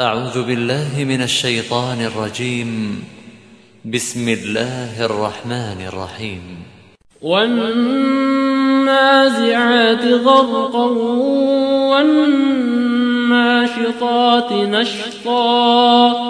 أعوذ بالله من الشيطان الرجيم. بسم الله الرحمن الرحيم. والنازعات غرقا والناشطات نشطا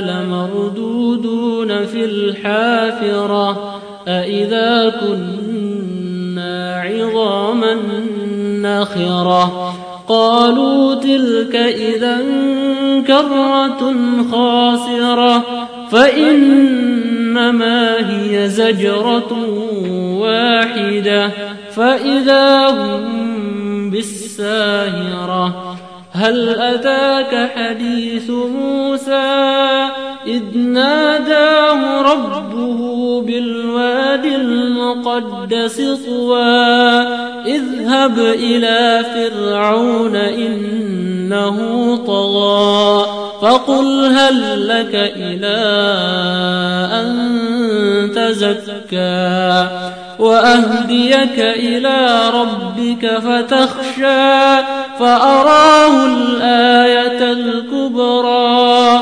لمردودون في الحافرة أئذا كنا عظاما نخرة قالوا تلك إذا كرة خاسرة فإنما هي زجرة واحدة فإذا هم بالساهرة هل أتاك حديث موسى إذ ناداه ربه بالواد المقدس طوى اذهب إلى فرعون إنه طغى فقل هل لك إلى أن تزكى؟ وأهديك إلى ربك فتخشى فأراه الآية الكبرى.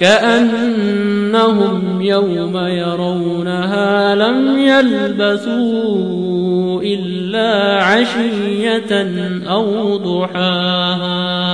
كأنهم يوم يرونها لم يلبثوا إلا عشية أو ضحاها.